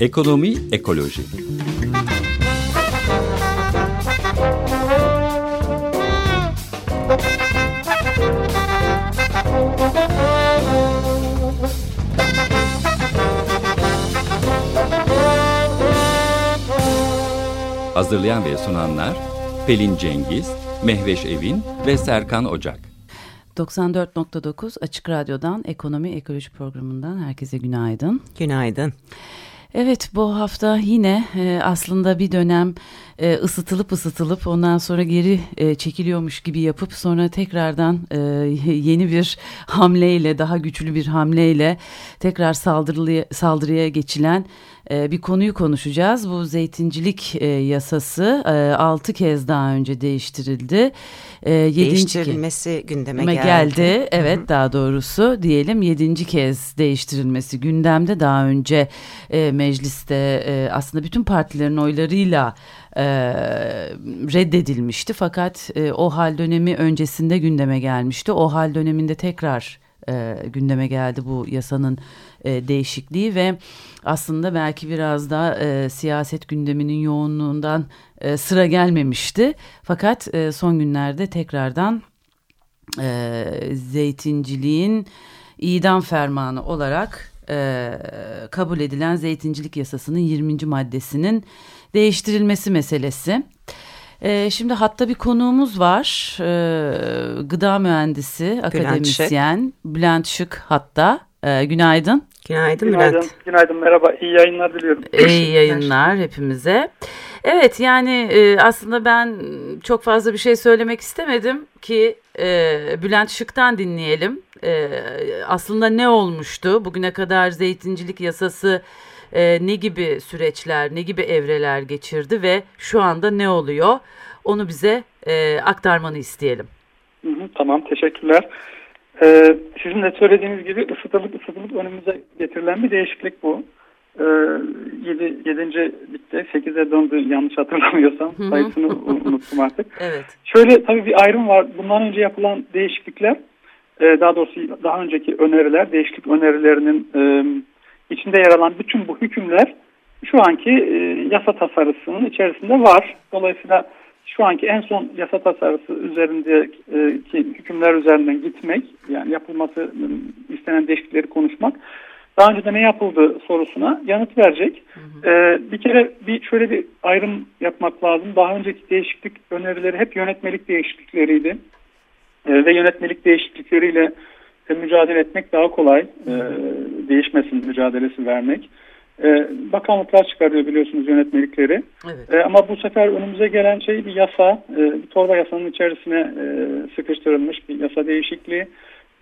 Ekonomi Ekoloji Hazırlayan ve sunanlar Pelin Cengiz, Mehveş Evin ve Serkan Ocak. 94.9 Açık Radyo'dan Ekonomi Ekoloji Programı'ndan herkese günaydın. Günaydın. Evet bu hafta yine e, aslında bir dönem e, ısıtılıp ısıtılıp ondan sonra geri e, çekiliyormuş gibi yapıp sonra tekrardan e, yeni bir hamleyle daha güçlü bir hamleyle tekrar saldırıya, saldırıya geçilen e, bir konuyu konuşacağız. Bu zeytincilik e, yasası e, 6 kez daha önce değiştirildi. E, Değiştirilmesi gündeme geldi. geldi. Evet Hı-hı. daha doğrusu diyelim yedinci kez değiştirilmesi gündemde daha önce e, mecliste e, aslında bütün partilerin oylarıyla e, reddedilmişti. Fakat e, o hal dönemi öncesinde gündeme gelmişti. O hal döneminde tekrar e, gündeme geldi bu yasanın e, değişikliği ve aslında belki biraz da e, siyaset gündeminin yoğunluğundan e, sıra gelmemişti. Fakat e, son günlerde tekrardan e, zeytinciliğin idam fermanı olarak e, kabul edilen zeytincilik yasasının 20. maddesinin değiştirilmesi meselesi. E, şimdi hatta bir konuğumuz var. E, gıda mühendisi, akademisyen Bülent Şık, Bülent Şık hatta. E, günaydın. Günaydın, günaydın Bülent. Günaydın, merhaba. İyi yayınlar diliyorum. İyi yayınlar hepimize. Evet yani e, aslında ben çok fazla bir şey söylemek istemedim ki e, Bülent Şık'tan dinleyelim. E, aslında ne olmuştu? Bugüne kadar zeytincilik yasası e, ne gibi süreçler, ne gibi evreler geçirdi ve şu anda ne oluyor? Onu bize e, aktarmanı isteyelim. Hı hı, tamam, teşekkürler. Ee, sizin de söylediğiniz gibi ısıtılıp ısıtılıp önümüze getirilen bir değişiklik bu. Ee, 7. Yedi, bitti. 8'e döndü yanlış hatırlamıyorsam. Sayısını unuttum artık. Evet. Şöyle tabii bir ayrım var. Bundan önce yapılan değişiklikler e, daha doğrusu daha önceki öneriler, değişiklik önerilerinin e, içinde yer alan bütün bu hükümler şu anki e, yasa tasarısının içerisinde var. Dolayısıyla şu anki en son yasa tasarısı üzerindeki hükümler üzerinden gitmek, yani yapılması istenen değişiklikleri konuşmak, daha önce de ne yapıldı sorusuna yanıt verecek. Hı hı. Ee, bir kere bir şöyle bir ayrım yapmak lazım. Daha önceki değişiklik önerileri hep yönetmelik değişiklikleriydi. Ee, ve yönetmelik değişiklikleriyle mücadele etmek daha kolay. Ee, değişmesin mücadelesi vermek e, bakanlıklar çıkarıyor biliyorsunuz yönetmelikleri. Evet. E, ama bu sefer önümüze gelen şey bir yasa, e, bir torba yasanın içerisine e, sıkıştırılmış bir yasa değişikliği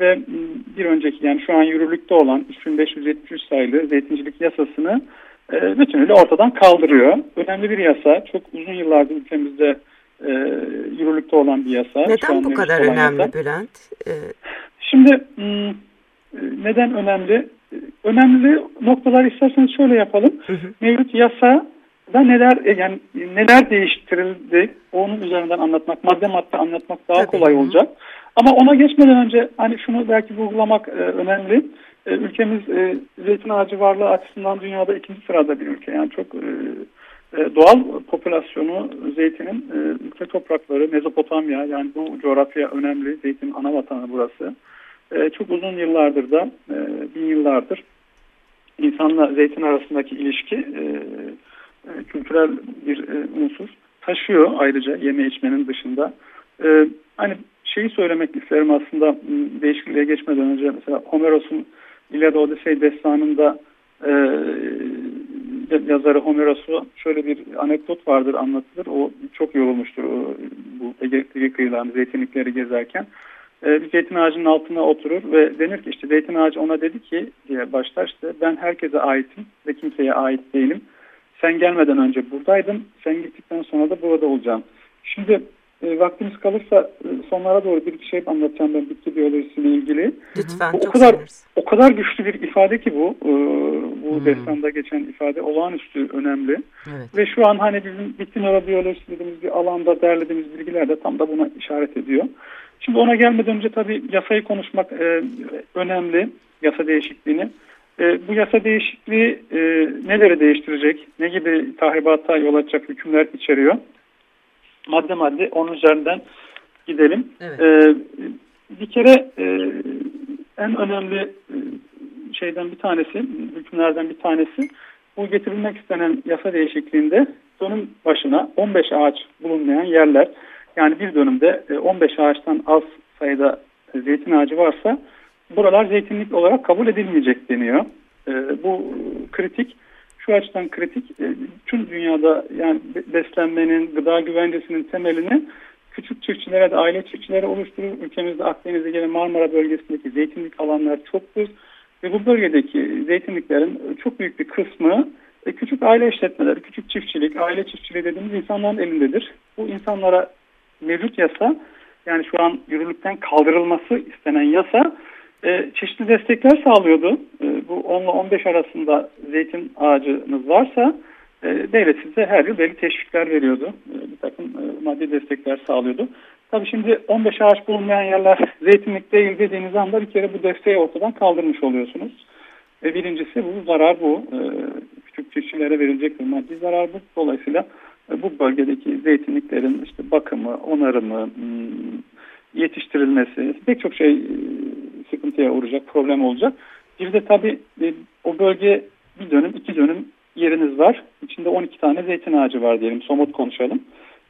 ve bir önceki yani şu an yürürlükte olan 3573 sayılı zeytincilik yasasını e, bütünüyle ortadan kaldırıyor. Önemli bir yasa, çok uzun yıllardır ülkemizde e, yürürlükte olan bir yasa. Neden bu kadar önemli yasa. Bülent? Ee... Şimdi neden önemli? Önemli noktalar isterseniz şöyle yapalım. Hı hı. Mevcut yasa da neler e, yani neler değiştirildi onun üzerinden anlatmak, madde madde anlatmak daha Tabii. kolay olacak. Ama ona geçmeden önce hani şunu belki vurgulamak e, önemli. E, ülkemiz e, zeytin ağacı varlığı açısından dünyada ikinci sırada bir ülke. Yani çok e, e doğal popülasyonu zeytinin e, ülke toprakları Mezopotamya yani bu coğrafya önemli. Zeytin ana vatanı burası. E, çok uzun yıllardır da e, bin yıllardır insanla zeytin arasındaki ilişki e, kültürel bir unsur taşıyor ayrıca yeme içmenin dışında. Hani şeyi söylemek isterim aslında değişikliğe geçmeden önce mesela Homeros'un İlyada Odisey destanında e, yazarı Homeros'u şöyle bir anekdot vardır anlatılır. O çok yorulmuştur o, bu Ege, Ege kıyılarını zeytinlikleri gezerken e, bir zeytin ağacının altına oturur ve denir ki işte zeytin ağacı ona dedi ki diye başlar işte ben herkese aitim ve kimseye ait değilim. Sen gelmeden önce buradaydım, sen gittikten sonra da burada olacağım. Şimdi e, vaktimiz kalırsa e, sonlara doğru bir şey anlatacağım ben bitki biyolojisiyle ilgili. Lütfen bu, o kadar o kadar güçlü bir ifade ki bu. E, bu hmm. destanda geçen ifade olağanüstü önemli. Evet. Ve şu an hani bizim bitki nörobiyolojisi dediğimiz bir alanda derlediğimiz bilgiler de tam da buna işaret ediyor. Şimdi ona gelmeden önce tabii yasayı konuşmak e, önemli, yasa değişikliğini. E, bu yasa değişikliği e, neleri değiştirecek? Ne gibi tahribata yol açacak hükümler içeriyor? Madde madde onun üzerinden gidelim. Evet. E, bir kere e, en önemli e, şeyden bir tanesi, hükümlerden bir tanesi bu getirilmek istenen yasa değişikliğinde dönüm başına 15 ağaç bulunmayan yerler yani bir dönümde 15 e, ağaçtan az sayıda zeytin ağacı varsa buralar zeytinlik olarak kabul edilmeyecek deniyor. E, bu kritik, şu açıdan kritik. E, tüm dünyada yani beslenmenin, gıda güvencesinin temelini küçük çiftçilere de aile çiftçilere oluşturur. Ülkemizde Akdeniz'de gelen Marmara bölgesindeki zeytinlik alanlar çoktur. Ve bu bölgedeki zeytinliklerin çok büyük bir kısmı küçük aile işletmeleri, küçük çiftçilik, aile çiftçiliği dediğimiz insanların elindedir. Bu insanlara mevcut yasa yani şu an yürürlükten kaldırılması istenen yasa e, çeşitli destekler sağlıyordu. E, bu 10 ile 15 arasında zeytin ağacınız varsa e, devlet size her yıl belli teşvikler veriyordu. E, bir takım e, maddi destekler sağlıyordu. Tabii şimdi 15 ağaç bulunmayan yerler zeytinlik değil dediğiniz anda bir kere bu desteği ortadan kaldırmış oluyorsunuz. E, birincisi bu zarar bu. E, küçük çiftçilere verilecek bir maddi zarar bu. Dolayısıyla e, bu bölgedeki zeytinliklerin işte bakımı, onarımı, hmm, yetiştirilmesi pek çok şey e, sıkıntıya uğrayacak, problem olacak. Bir de tabii e, o bölge bir dönüm, iki dönüm yeriniz var. İçinde 12 tane zeytin ağacı var diyelim, somut konuşalım.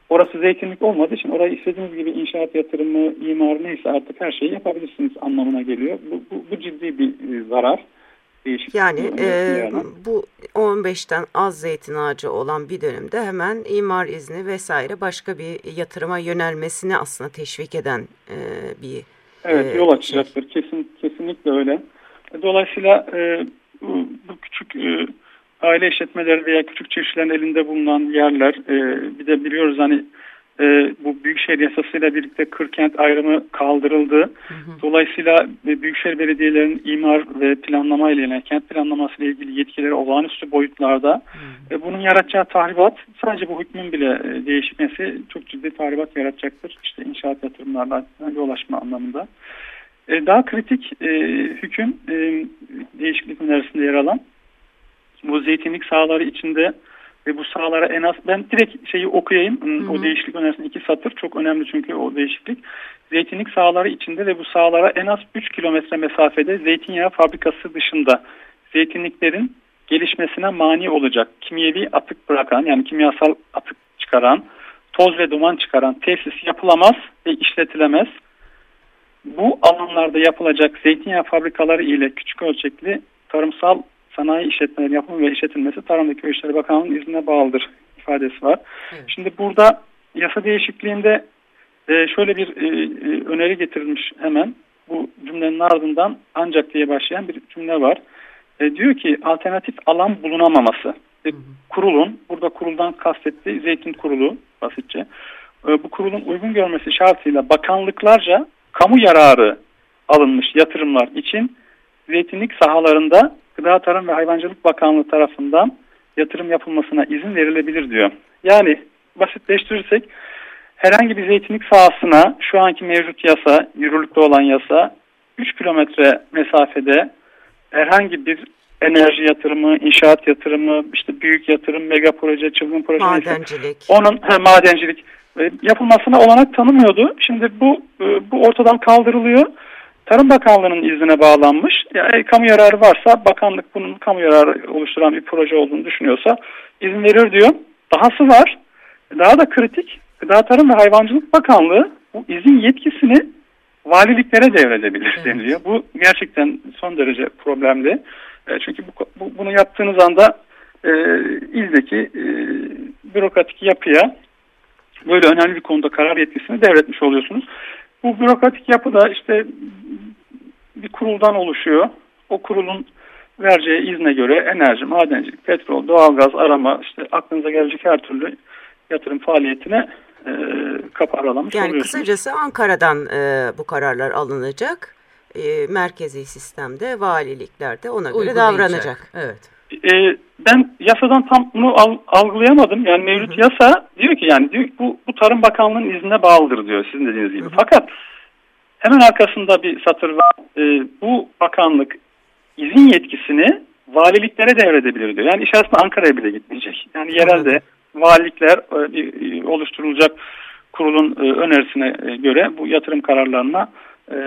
Orası zeytinlik olmadığı için orayı istediğiniz gibi inşaat yatırımı, imar neyse artık her şeyi yapabilirsiniz anlamına geliyor. Bu, bu, bu ciddi bir zarar değişik. Yani e, bu 15'ten az zeytin ağacı olan bir dönemde hemen imar izni vesaire başka bir yatırıma yönelmesini aslında teşvik eden e, bir Evet e, yol açacaktır. Şey. Kesin, kesinlikle öyle. Dolayısıyla e, bu, bu küçük e, aile işletmeleri veya küçük çiftçilerin elinde bulunan yerler e, bir de biliyoruz hani e, bu Büyükşehir Yasası'yla birlikte kırkent ayrımı kaldırıldı. Hı hı. Dolayısıyla e, Büyükşehir Belediyelerinin imar ve planlama ile kent planlaması ile ilgili yetkileri olağanüstü boyutlarda. Hı hı. E, bunun yaratacağı tahribat sadece bu hükmün bile e, değişmesi çok ciddi tahribat yaratacaktır. İşte inşaat yatırımlarla yol açma anlamında. E, daha kritik e, hüküm e, değişiklik önerisinde yer alan bu zeytinlik sahaları içinde ve bu sahalara en az ben direkt şeyi okuyayım. Hı hı. O değişiklik önerisinde iki satır çok önemli çünkü o değişiklik. Zeytinlik sahaları içinde ve bu sahalara en az 3 kilometre mesafede zeytinyağı fabrikası dışında zeytinliklerin gelişmesine mani olacak kimyevi atık bırakan yani kimyasal atık çıkaran, toz ve duman çıkaran tesis yapılamaz ve işletilemez. Bu alanlarda yapılacak zeytinyağı fabrikaları ile küçük ölçekli tarımsal sanayi işletmeleri yapımı ve işletilmesi Tarım ve Köy İşleri Bakanlığı'nın iznine bağlıdır ifadesi var. Evet. Şimdi burada yasa değişikliğinde e, şöyle bir e, e, öneri getirilmiş hemen. Bu cümlenin ardından ancak diye başlayan bir cümle var. E, diyor ki alternatif alan bulunamaması. E, kurulun, burada kuruldan kastettiği zeytin kurulu basitçe. E, bu kurulun uygun görmesi şartıyla bakanlıklarca kamu yararı alınmış yatırımlar için zeytinlik sahalarında Gıda Tarım ve Hayvancılık Bakanlığı tarafından yatırım yapılmasına izin verilebilir diyor. Yani basitleştirirsek herhangi bir zeytinlik sahasına şu anki mevcut yasa, yürürlükte olan yasa 3 kilometre mesafede herhangi bir enerji yatırımı, inşaat yatırımı, işte büyük yatırım, mega proje, çılgın proje. Madencilik. Onun he, madencilik e, yapılmasına olanak tanımıyordu. Şimdi bu e, bu ortadan kaldırılıyor. Tarım Bakanlığı'nın iznine bağlanmış. Yani kamu yararı varsa bakanlık bunun kamu yararı oluşturan bir proje olduğunu düşünüyorsa izin verir diyor. Dahası var. Daha da kritik. Gıda Tarım ve Hayvancılık Bakanlığı bu izin yetkisini valiliklere devredebilir evet. deniliyor. Bu gerçekten son derece problemli. E, çünkü bu, bu, bunu yaptığınız anda e, ildeki e, bürokratik yapıya böyle önemli bir konuda karar yetkisini devretmiş oluyorsunuz. Bu bürokratik yapı da işte bir kuruldan oluşuyor. O kurulun vereceği izne göre enerji, madencilik, petrol, doğalgaz arama işte aklınıza gelecek her türlü yatırım faaliyetine e, kapı aralamış yani oluyorsunuz. Kısacası Ankara'dan e, bu kararlar alınacak. E, merkezi sistemde, valiliklerde ona göre davranacak. Evet. E, ben yasadan tam bunu al, algılayamadım. Yani mevcut yasa diyor ki yani diyor bu, bu Tarım Bakanlığı'nın iznine bağlıdır diyor sizin dediğiniz gibi. Hı hı. Fakat hemen arkasında bir satır var. E, bu bakanlık izin yetkisini valiliklere devredebilir diyor. Yani iş aslında Ankara'ya bile gitmeyecek. Yani yerelde valilikler e, oluşturulacak kurulun e, önerisine göre bu yatırım kararlarına e,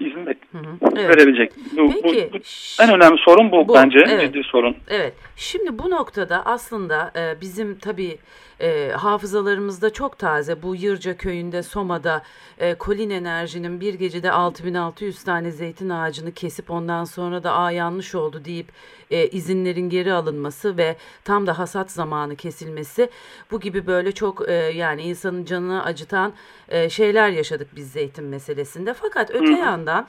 izin hı hı. Evet. verebilecek. Bu, Peki, bu, bu, en önemli sorun bu, bu bence evet. ciddi sorun. Evet. Şimdi bu noktada aslında e, bizim tabii e, hafızalarımızda çok taze bu Yırca köyünde Soma'da e, Kolin Enerji'nin bir gecede 6600 tane zeytin ağacını kesip ondan sonra da a yanlış oldu deyip e, izinlerin geri alınması ve tam da hasat zamanı kesilmesi bu gibi böyle çok e, yani insanın canını acıtan e, şeyler yaşadık biz zeytin meselesinde. Fakat öte Hı. yandan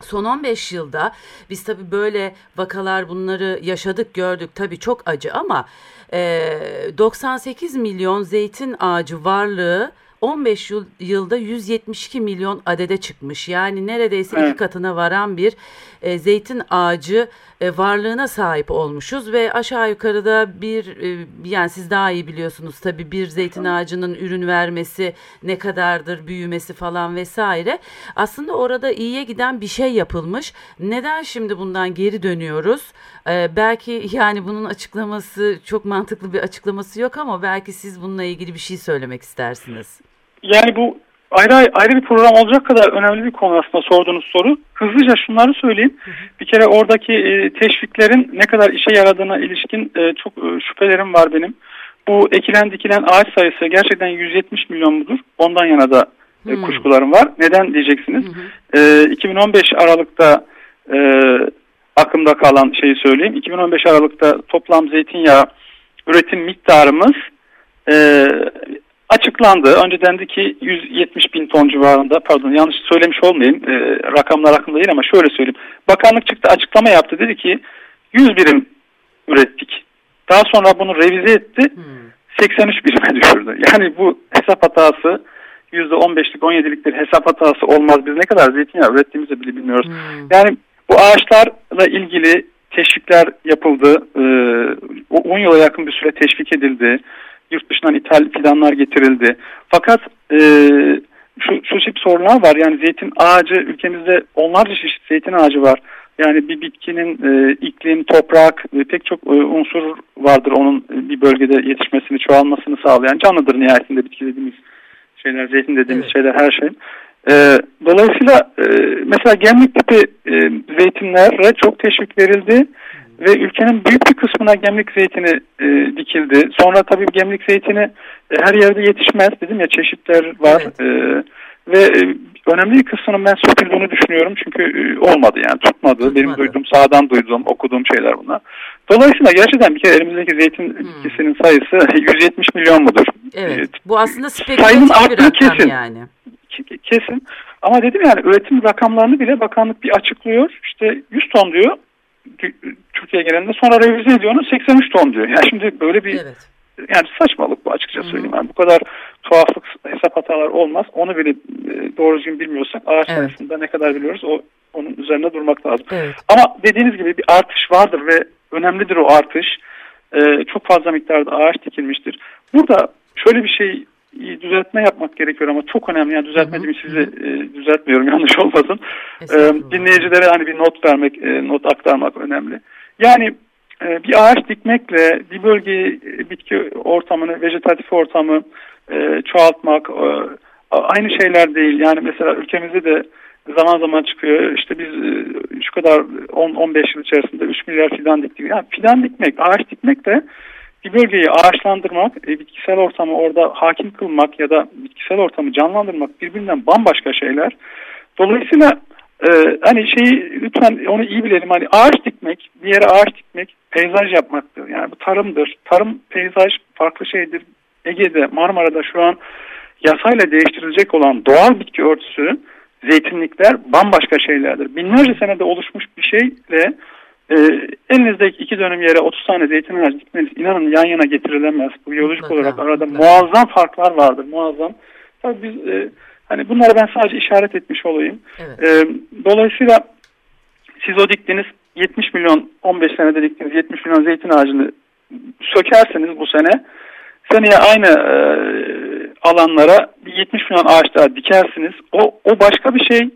Son 15 yılda biz tabii böyle vakalar bunları yaşadık gördük tabii çok acı ama e, 98 milyon zeytin ağacı varlığı 15 yıl, yılda 172 milyon adede çıkmış. Yani neredeyse evet. iki katına varan bir e, zeytin ağacı e, varlığına sahip olmuşuz ve aşağı yukarıda bir e, yani siz daha iyi biliyorsunuz tabii bir zeytin ağacının ürün vermesi ne kadardır büyümesi falan vesaire. Aslında orada iyiye giden bir şey yapılmış. Neden şimdi bundan geri dönüyoruz? E, belki yani bunun açıklaması çok mantıklı bir açıklaması yok ama belki siz bununla ilgili bir şey söylemek istersiniz. Yani bu ayrı ayrı bir program olacak kadar önemli bir konu aslında sorduğunuz soru. Hızlıca şunları söyleyeyim. Hı hı. Bir kere oradaki e, teşviklerin ne kadar işe yaradığına ilişkin e, çok e, şüphelerim var benim. Bu ekilen dikilen ağaç sayısı gerçekten 170 milyon mudur? Ondan yana da e, kuşkularım var. Neden diyeceksiniz? Hı hı. E, 2015 Aralık'ta e, aklımda kalan şeyi söyleyeyim. 2015 Aralık'ta toplam zeytinyağı üretim miktarımız e, açıklandı. Önce dendi ki 170 bin ton civarında pardon yanlış söylemiş olmayayım e, rakamlar aklımda değil ama şöyle söyleyeyim. Bakanlık çıktı açıklama yaptı dedi ki 100 birim ürettik. Daha sonra bunu revize etti. Hmm. 83 birime düşürdü. Yani bu hesap hatası %15'lik 17'lik bir hesap hatası olmaz. Biz ne kadar zeytinyağı ürettiğimizi bile bilmiyoruz. Hmm. Yani bu ağaçlarla ilgili teşvikler yapıldı. Ee, 10 yıla yakın bir süre teşvik edildi yurt dışından ithal fidanlar getirildi. Fakat e, şu, şu tip sorunlar var. Yani zeytin ağacı ülkemizde onlarca çeşit zeytin ağacı var. Yani bir bitkinin e, iklim, toprak e, pek çok e, unsur vardır onun e, bir bölgede yetişmesini, çoğalmasını sağlayan canlıdır nihayetinde bitki dediğimiz şeyler, zeytin dediğimiz evet. şeyler her şey. E, dolayısıyla e, mesela gemlik tipi e, zeytinlere çok teşvik verildi ve ülkenin büyük bir kısmına gemlik zeytini e, dikildi. Sonra tabii gemlik zeytini e, her yerde yetişmez dedim ya çeşitler var. Evet. E, ve e, önemli bir kısmının ben söküldüğünü düşünüyorum çünkü e, olmadı yani tutmadı. tutmadı. Benim duyduğum sağdan duyduğum okuduğum şeyler bunlar. Dolayısıyla gerçekten bir kere elimizdeki zeytin hmm. bitkisinin sayısı 170 milyon mudur? Evet. E, bu aslında spekülatif bir rakam kesin. yani. Kesin. Ama dedim yani üretim rakamlarını bile bakanlık bir açıklıyor. İşte 100 ton diyor. Türkiye genelinde sonra revize ediyor onu 83 ton diyor. Yani şimdi böyle bir evet. yani saçmalık bu açıkça söyleyeyim. Yani bu kadar tuhaflık hesap hatalar olmaz. Onu bile e, doğru düzgün bilmiyorsak ağaç evet. sayısında ne kadar biliyoruz o onun üzerine durmak lazım. Evet. Ama dediğiniz gibi bir artış vardır ve önemlidir o artış. Ee, çok fazla miktarda ağaç dikilmiştir. Burada şöyle bir şey düzeltme yapmak gerekiyor ama çok önemli. Yani düzeltmediğimi sizi e, düzeltmiyorum yanlış olmasın. E, dinleyicilere hani bir not vermek, e, not aktarmak önemli. Yani e, bir ağaç dikmekle bir bölge bitki ortamını, vejetatif ortamı e, çoğaltmak e, aynı şeyler değil. Yani mesela ülkemizde de zaman zaman çıkıyor. İşte biz e, şu kadar 10-15 yıl içerisinde 3 milyar fidan diktik. Yani fidan dikmek, ağaç dikmek de bir bölgeyi ağaçlandırmak, e, bitkisel ortamı orada hakim kılmak ya da bitkisel ortamı canlandırmak birbirinden bambaşka şeyler. Dolayısıyla ee, hani şeyi lütfen onu iyi bilelim. Hani ağaç dikmek, bir yere ağaç dikmek peyzaj yapmaktır. Yani bu tarımdır. Tarım, peyzaj farklı şeydir. Ege'de, Marmara'da şu an yasayla değiştirilecek olan doğal bitki örtüsü, zeytinlikler bambaşka şeylerdir. Binlerce senede oluşmuş bir şeyle e, elinizdeki iki dönüm yere 30 tane zeytin ağacı dikmeniz inanın yan yana getirilemez. Bu biyolojik olarak arada muazzam farklar vardır. Muazzam. Tabii biz e, Hani bunları ben sadece işaret etmiş olayım. Evet. E, dolayısıyla siz o diktiğiniz 70 milyon 15 senede diktiğiniz 70 milyon zeytin ağacını sökerseniz bu sene seneye aynı e, alanlara bir 70 milyon ağaç daha dikersiniz. O, o başka bir şey.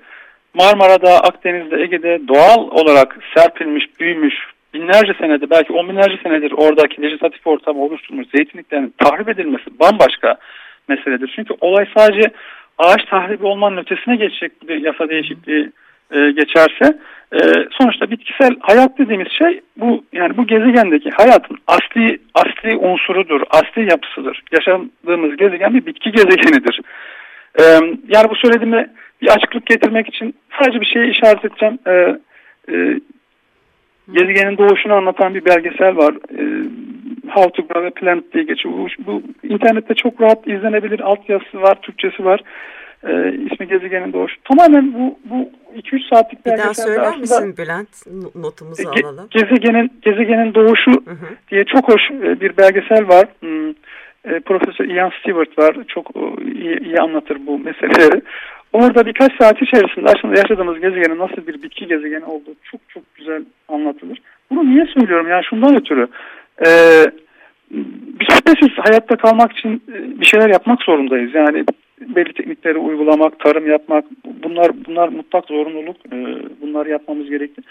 Marmara'da, Akdeniz'de, Ege'de doğal olarak serpilmiş, büyümüş, binlerce senedir belki on binlerce senedir oradaki vejetatif ortamı oluşturmuş zeytinliklerin tahrip edilmesi bambaşka meseledir. Çünkü olay sadece ağaç tahribi olmanın ötesine geçecek bir yasa değişikliği e, geçerse e, sonuçta bitkisel hayat dediğimiz şey bu yani bu gezegendeki hayatın asli asli unsurudur, asli yapısıdır. Yaşadığımız gezegen bir bitki gezegenidir. E, yani bu söylediğime bir açıklık getirmek için sadece bir şeye işaret edeceğim. E, e, gezegenin doğuşunu anlatan bir belgesel var. E, How to Grow a Plant diye geçiyor. Bu, bu internette çok rahat izlenebilir. Altyazısı var, Türkçesi var. E, ismi Gezegenin Doğuşu. Tamamen bu, bu 2-3 saatlik belgesel. Bir daha söyler misin Bülent? Notumuzu ge alalım. Gezegenin, Gezegenin Doğuşu hı hı. diye çok hoş e, bir belgesel var. Hmm. E, Profesör Ian Stewart var. Çok e, iyi, anlatır bu meseleleri. Orada birkaç saat içerisinde aslında yaşadığımız gezegenin nasıl bir bitki gezegeni olduğu çok çok güzel anlatılır. Bunu niye söylüyorum? Yani şundan ötürü. E, biz şüphesiz hayatta kalmak için e, bir şeyler yapmak zorundayız. Yani belli teknikleri uygulamak, tarım yapmak bunlar bunlar mutlak zorunluluk. E, bunları yapmamız gerekli.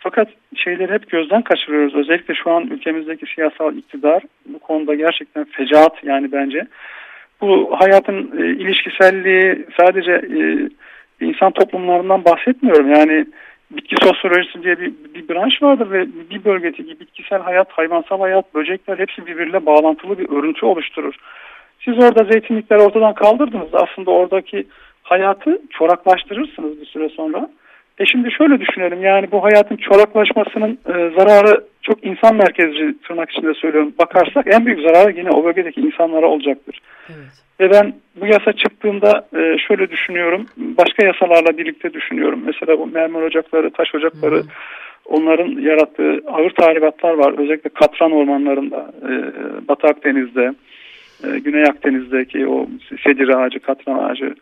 Fakat şeyleri hep gözden kaçırıyoruz. Özellikle şu an ülkemizdeki siyasal iktidar bu konuda gerçekten fecaat yani bence. Bu hayatın e, ilişkiselliği sadece e, insan toplumlarından bahsetmiyorum. Yani bitki sosyolojisi diye bir, bir branş vardır ve bir bölgedeki bitkisel hayat, hayvansal hayat, böcekler hepsi birbiriyle bağlantılı bir örüntü oluşturur. Siz orada zeytinlikleri ortadan kaldırdınız. Aslında oradaki hayatı çoraklaştırırsınız bir süre sonra. E şimdi şöyle düşünelim yani bu hayatın çoraklaşmasının e, zararı çok insan merkezci tırnak içinde söylüyorum. Bakarsak en büyük zararı yine o bölgedeki insanlara olacaktır. Evet. Ve ben bu yasa çıktığında e, şöyle düşünüyorum. Başka yasalarla birlikte düşünüyorum. Mesela bu mermer ocakları, taş ocakları Hı. onların yarattığı ağır tahribatlar var. Özellikle katran ormanlarında, e, Batı Akdeniz'de, e, Güney Akdeniz'deki o sedir ağacı, katran ağacı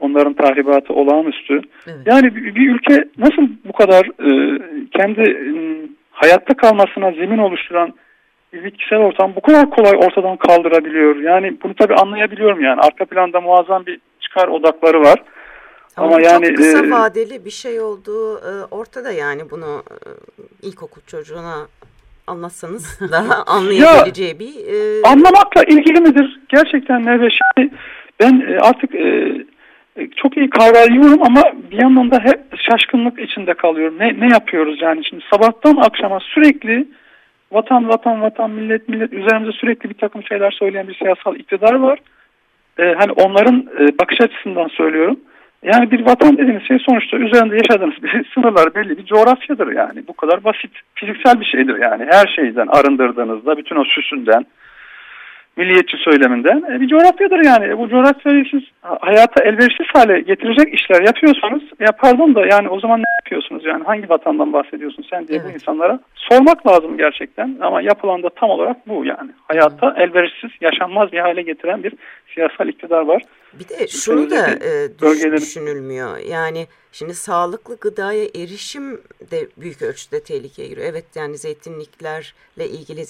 onların tahribatı olağanüstü. Evet. Yani bir, bir ülke nasıl bu kadar e, kendi e, hayatta kalmasına zemin oluşturan bitkisel ortam bu kadar kolay ortadan kaldırabiliyor. Yani bunu tabii anlayabiliyorum yani. Arka planda muazzam bir çıkar odakları var. Ama, Ama yani çok kısa e, vadeli bir şey olduğu e, ortada yani bunu e, ilkokul çocuğuna anlatsanız daha anlayabileceği ya, bir... E... Anlamakla ilgili midir? Gerçekten ne şimdi ben e, artık e, çok iyi kavrayıyorum ama bir yandan da hep şaşkınlık içinde kalıyorum. Ne, ne yapıyoruz yani şimdi sabahtan akşama sürekli vatan vatan vatan millet millet üzerimize sürekli bir takım şeyler söyleyen bir siyasal iktidar var. Ee, hani onların e, bakış açısından söylüyorum. Yani bir vatan dediğiniz şey sonuçta üzerinde yaşadığınız bir sınırlar belli bir coğrafyadır yani. Bu kadar basit fiziksel bir şeydir yani. Her şeyden arındırdığınızda bütün o süsünden, milliyetçi söyleminden e, bir coğrafyadır yani. E, bu coğrafyayı siz hayata elverişsiz hale getirecek işler yapıyorsanız ya pardon da yani o zaman ne yapıyorsunuz yani hangi vatandan bahsediyorsun sen diye evet. bu insanlara sormak lazım gerçekten ama yapılan da tam olarak bu yani. Hayata evet. elverişsiz yaşanmaz bir hale getiren bir siyasal iktidar var. Bir de şunu da e, düş, düşünülmüyor yani Şimdi sağlıklı gıdaya erişim de büyük ölçüde tehlikeye giriyor. Evet yani zeytinliklerle ilgili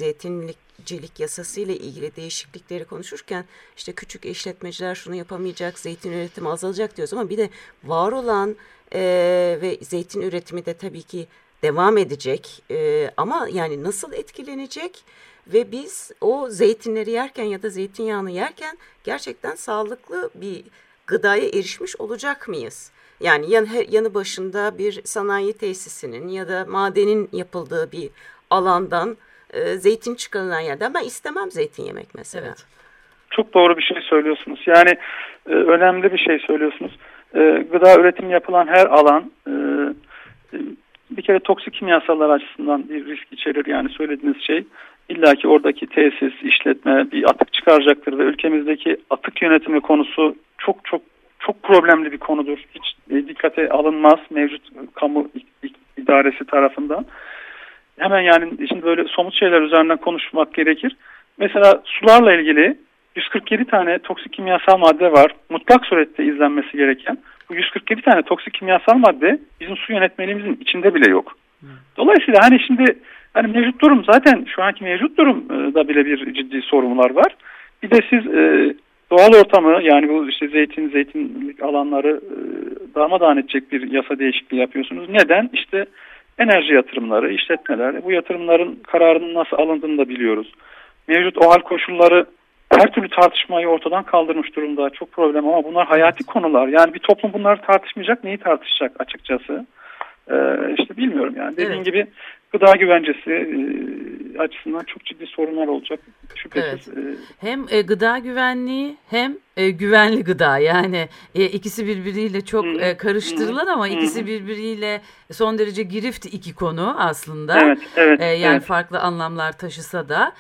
zeytinlikcilik yasası ile ilgili değişiklikleri konuşurken işte küçük işletmeciler şunu yapamayacak, zeytin üretimi azalacak diyoruz ama bir de var olan e, ve zeytin üretimi de tabii ki devam edecek e, ama yani nasıl etkilenecek ve biz o zeytinleri yerken ya da zeytinyağını yerken gerçekten sağlıklı bir gıdaya erişmiş olacak mıyız? Yani yan, yanı başında bir sanayi tesisinin ya da madenin yapıldığı bir alandan e, zeytin çıkarılan yerden ben istemem zeytin yemek mesela. Evet. Çok doğru bir şey söylüyorsunuz. Yani e, önemli bir şey söylüyorsunuz. E, gıda üretim yapılan her alan e, bir kere toksik kimyasallar açısından bir risk içerir. Yani söylediğiniz şey illa ki oradaki tesis, işletme bir atık çıkaracaktır ve ülkemizdeki atık yönetimi konusu çok çok çok problemli bir konudur. Hiç e, dikkate alınmaz mevcut kamu idaresi tarafından. Hemen yani şimdi böyle somut şeyler üzerinden konuşmak gerekir. Mesela sularla ilgili 147 tane toksik kimyasal madde var. Mutlak surette izlenmesi gereken. Bu 147 tane toksik kimyasal madde bizim su yönetmeliğimizin içinde bile yok. Dolayısıyla hani şimdi hani mevcut durum zaten şu anki mevcut durumda bile bir ciddi sorunlar var. Bir de siz e, doğal ortamı yani bu işte zeytin, zeytinlik alanları e, darmadağın edecek bir yasa değişikliği yapıyorsunuz. Neden? İşte enerji yatırımları, işletmeler. Bu yatırımların kararının nasıl alındığını da biliyoruz. Mevcut OHAL koşulları her türlü tartışmayı ortadan kaldırmış durumda. Çok problem ama bunlar hayati konular. Yani bir toplum bunları tartışmayacak, neyi tartışacak açıkçası? Ee, işte bilmiyorum yani. Dediğim evet. gibi gıda güvencesi e, açısından çok ciddi sorunlar olacak şüphesiz. Evet. E, hem e, gıda güvenliği hem e, güvenli gıda yani e, ikisi birbiriyle çok e, karıştırılan ama ikisi birbiriyle son derece girift iki konu aslında. Evet, evet, e, yani evet. farklı anlamlar taşısa da.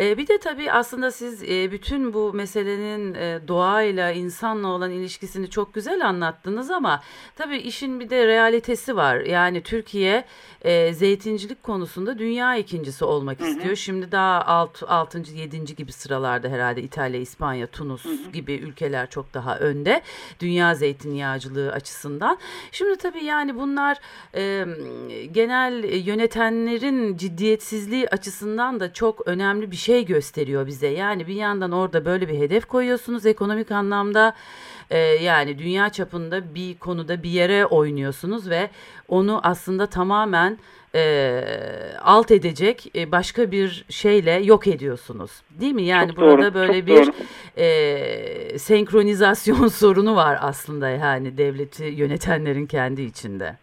E, bir de tabii aslında siz e, bütün bu meselenin e, doğayla, insanla olan ilişkisini çok güzel anlattınız ama tabii işin bir de realitesi var. Yani Türkiye e, zeytincilik konusunda dünya ikincisi olmak hı hı. istiyor. Şimdi daha alt, 6. 7. gibi sıralarda herhalde İtalya, İspanya, Tunus hı hı. gibi ülkeler çok daha önde. Dünya zeytinyağcılığı açısından. Şimdi tabii yani bunlar e, genel yönetenlerin ciddiyetsizliği açısından da çok önemli bir şey gösteriyor bize. Yani bir yandan orada böyle bir hedef koyuyorsunuz ekonomik anlamda. E, yani dünya çapında bir konuda bir yere oynuyorsunuz ve onu aslında tamamen e, alt edecek e, başka bir şeyle yok ediyorsunuz. Değil mi? Yani çok burada doğru, böyle bir e, senkronizasyon sorunu var aslında yani devleti yönetenlerin kendi içinde.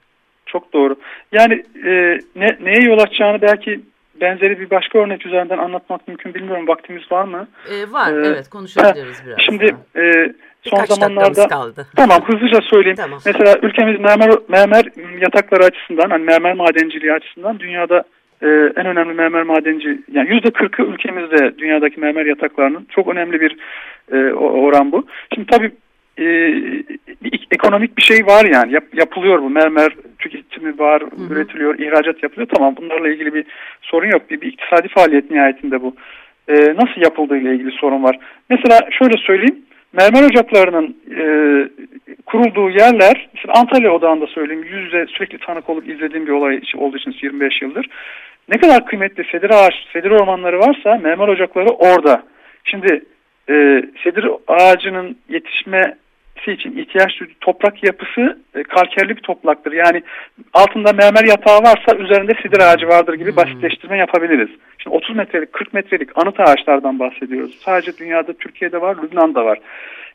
Çok doğru. Yani e, ne, neye yol açacağını belki benzeri bir başka örnek üzerinden anlatmak mümkün bilmiyorum. Vaktimiz var mı? Ee, var ee, evet konuşabiliriz biraz. Şimdi e, son zamanlarda kaldı. tamam hızlıca söyleyeyim. Tamam. Mesela ülkemiz mermer, mermer yatakları açısından hani mermer madenciliği açısından dünyada e, en önemli mermer madenci yani yüzde kırkı ülkemizde dünyadaki mermer yataklarının çok önemli bir e, oran bu. Şimdi tabii e, ekonomik bir şey var yani Yap, yapılıyor bu mermer tüketimi var, hı hı. üretiliyor, ihracat yapılıyor. Tamam bunlarla ilgili bir sorun yok. Bir, bir iktisadi faaliyet nihayetinde bu. E, nasıl yapıldığı ile ilgili sorun var. Mesela şöyle söyleyeyim. Mermer ocaklarının e, kurulduğu yerler, mesela Antalya odağında söyleyeyim, yüzde sürekli tanık olup izlediğim bir olay olduğu için 25 yıldır. Ne kadar kıymetli sedir ağaç, sedir ormanları varsa mermer ocakları orada. Şimdi e, sedir ağacının yetişme için ihtiyaç duyduğu toprak yapısı e, kalkerli bir topraktır. Yani altında mermer yatağı varsa üzerinde sidir ağacı vardır gibi hmm. basitleştirme yapabiliriz. Şimdi 30 metrelik 40 metrelik anıt ağaçlardan bahsediyoruz. Sadece dünyada Türkiye'de var, Lübnan'da var.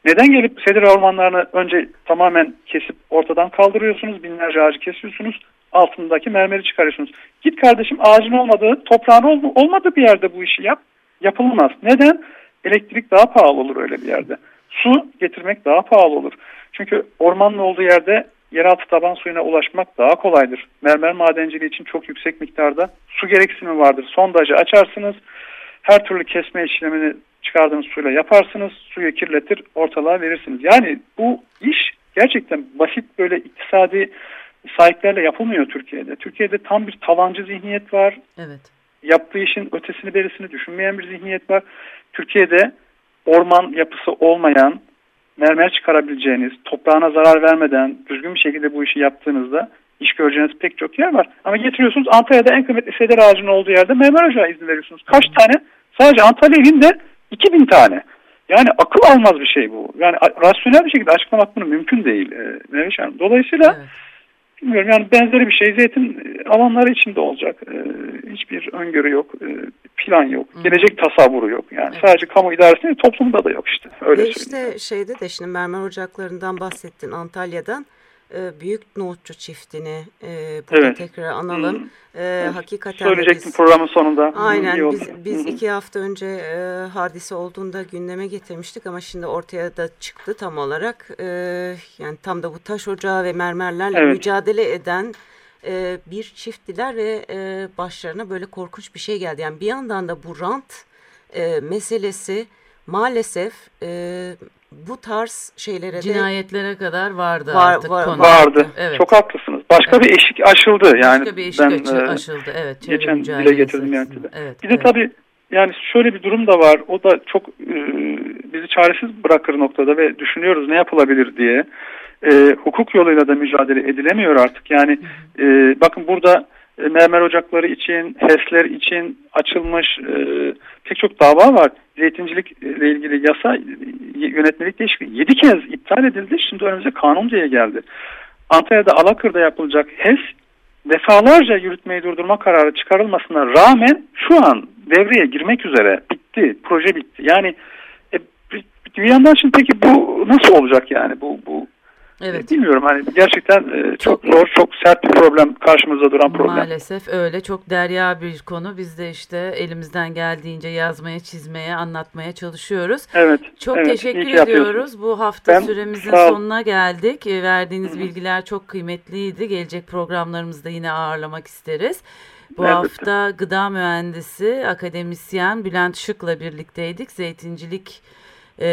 Neden gelip sedir ormanlarını önce tamamen kesip ortadan kaldırıyorsunuz, binlerce ağacı kesiyorsunuz, altındaki mermeri çıkarıyorsunuz. Git kardeşim ağacın olmadığı, toprağın olmadığı bir yerde bu işi yap. Yapılmaz. Neden? Elektrik daha pahalı olur öyle bir yerde. Su getirmek daha pahalı olur. Çünkü ormanın olduğu yerde yeraltı taban suyuna ulaşmak daha kolaydır. Mermer madenciliği için çok yüksek miktarda su gereksinimi vardır. Sondajı açarsınız, her türlü kesme işlemini çıkardığınız suyla yaparsınız, suyu kirletir, ortalığa verirsiniz. Yani bu iş gerçekten basit böyle iktisadi sahiplerle yapılmıyor Türkiye'de. Türkiye'de tam bir talancı zihniyet var. Evet. Yaptığı işin ötesini berisini düşünmeyen bir zihniyet var. Türkiye'de orman yapısı olmayan, mermer çıkarabileceğiniz, toprağına zarar vermeden düzgün bir şekilde bu işi yaptığınızda iş göreceğiniz pek çok yer var. Ama getiriyorsunuz Antalya'da en kıymetli seder ağacının olduğu yerde mermer ocağı izin veriyorsunuz. Kaç tane? Sadece Antalya ilinde 2000 tane. Yani akıl almaz bir şey bu. Yani rasyonel bir şekilde açıklamak bunu mümkün değil. E, Dolayısıyla evet Bilmiyorum yani benzeri bir şey zeytin e, alanları içinde olacak. Ee, hiçbir öngörü yok, e, plan yok, Hı. gelecek tasavvuru yok. Yani evet. sadece kamu idaresinde toplumda da yok işte. Öyle Ve işte şeyde de şimdi mermer ocaklarından bahsettin Antalya'dan. E, büyük nohutçu çiftini e, burada evet. tekrar analım. Hmm. E, hakikaten Söyleyecektim biz, programın sonunda. Aynen biz, biz iki hafta önce e, hadise olduğunda gündeme getirmiştik ama şimdi ortaya da çıktı tam olarak. E, yani tam da bu taş ocağı ve mermerlerle evet. mücadele eden e, bir çifttiler ve e, başlarına böyle korkunç bir şey geldi. Yani bir yandan da bu rant e, meselesi maalesef e, bu tarz şeylere cinayetlere de, kadar vardı var, artık var, konu. Vardı. Evet. Çok haklısınız. Başka evet. bir eşik aşıldı yani. Başka bir eşik ben, e, aşıldı. Evet. Geçen dile getirdim yani. Evet, bir evet. de tabii yani şöyle bir durum da var. O da çok e, bizi çaresiz bırakır noktada ve düşünüyoruz ne yapılabilir diye. E, hukuk yoluyla da mücadele edilemiyor artık. Yani e, bakın burada e, mermer ocakları için, HES'ler için açılmış e, pek çok dava var. Zeytincilikle ilgili yasa yönetmelik değişikliği 7 kez iptal edildi. Şimdi önümüze kanun geldi. Antalya'da Alakır'da yapılacak HES defalarca yürütmeyi durdurma kararı çıkarılmasına rağmen şu an devreye girmek üzere bitti. Proje bitti. Yani e, bir yandan şimdi peki bu nasıl olacak yani bu bu Evet. Bilmiyorum hani gerçekten e, çok, çok zor, çok sert bir problem karşımızda duran problem. Maalesef öyle çok derya bir konu. Biz de işte elimizden geldiğince yazmaya, çizmeye, anlatmaya çalışıyoruz. Evet. Çok evet, teşekkür ediyoruz. Bu hafta ben, süremizin sonuna geldik. E, verdiğiniz Hı -hı. bilgiler çok kıymetliydi. Gelecek programlarımızda yine ağırlamak isteriz. Bu Elbette. hafta gıda mühendisi, akademisyen Bülent Şık'la birlikteydik. Zeytincilik e,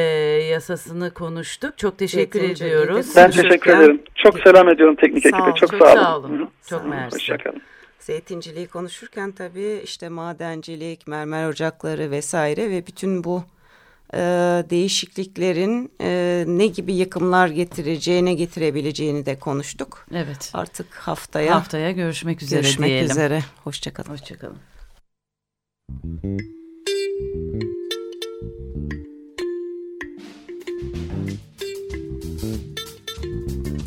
yasasını konuştuk. Çok teşekkür Zeytinci ediyoruz. Ben teşekkür ederim. Çok selam ediyorum teknik ekibe. Çok, çok sağ olun. Sağ olun. Çok mersi. Hoşçakalın. Zeytinciliği konuşurken tabii işte madencilik, mermer ocakları vesaire ve bütün bu e, değişikliklerin e, ne gibi yıkımlar getireceğine getirebileceğini de konuştuk. Evet. Artık haftaya haftaya görüşmek üzere görüşmek diyelim. üzere. Hoşçakalın. Hoşçakalın.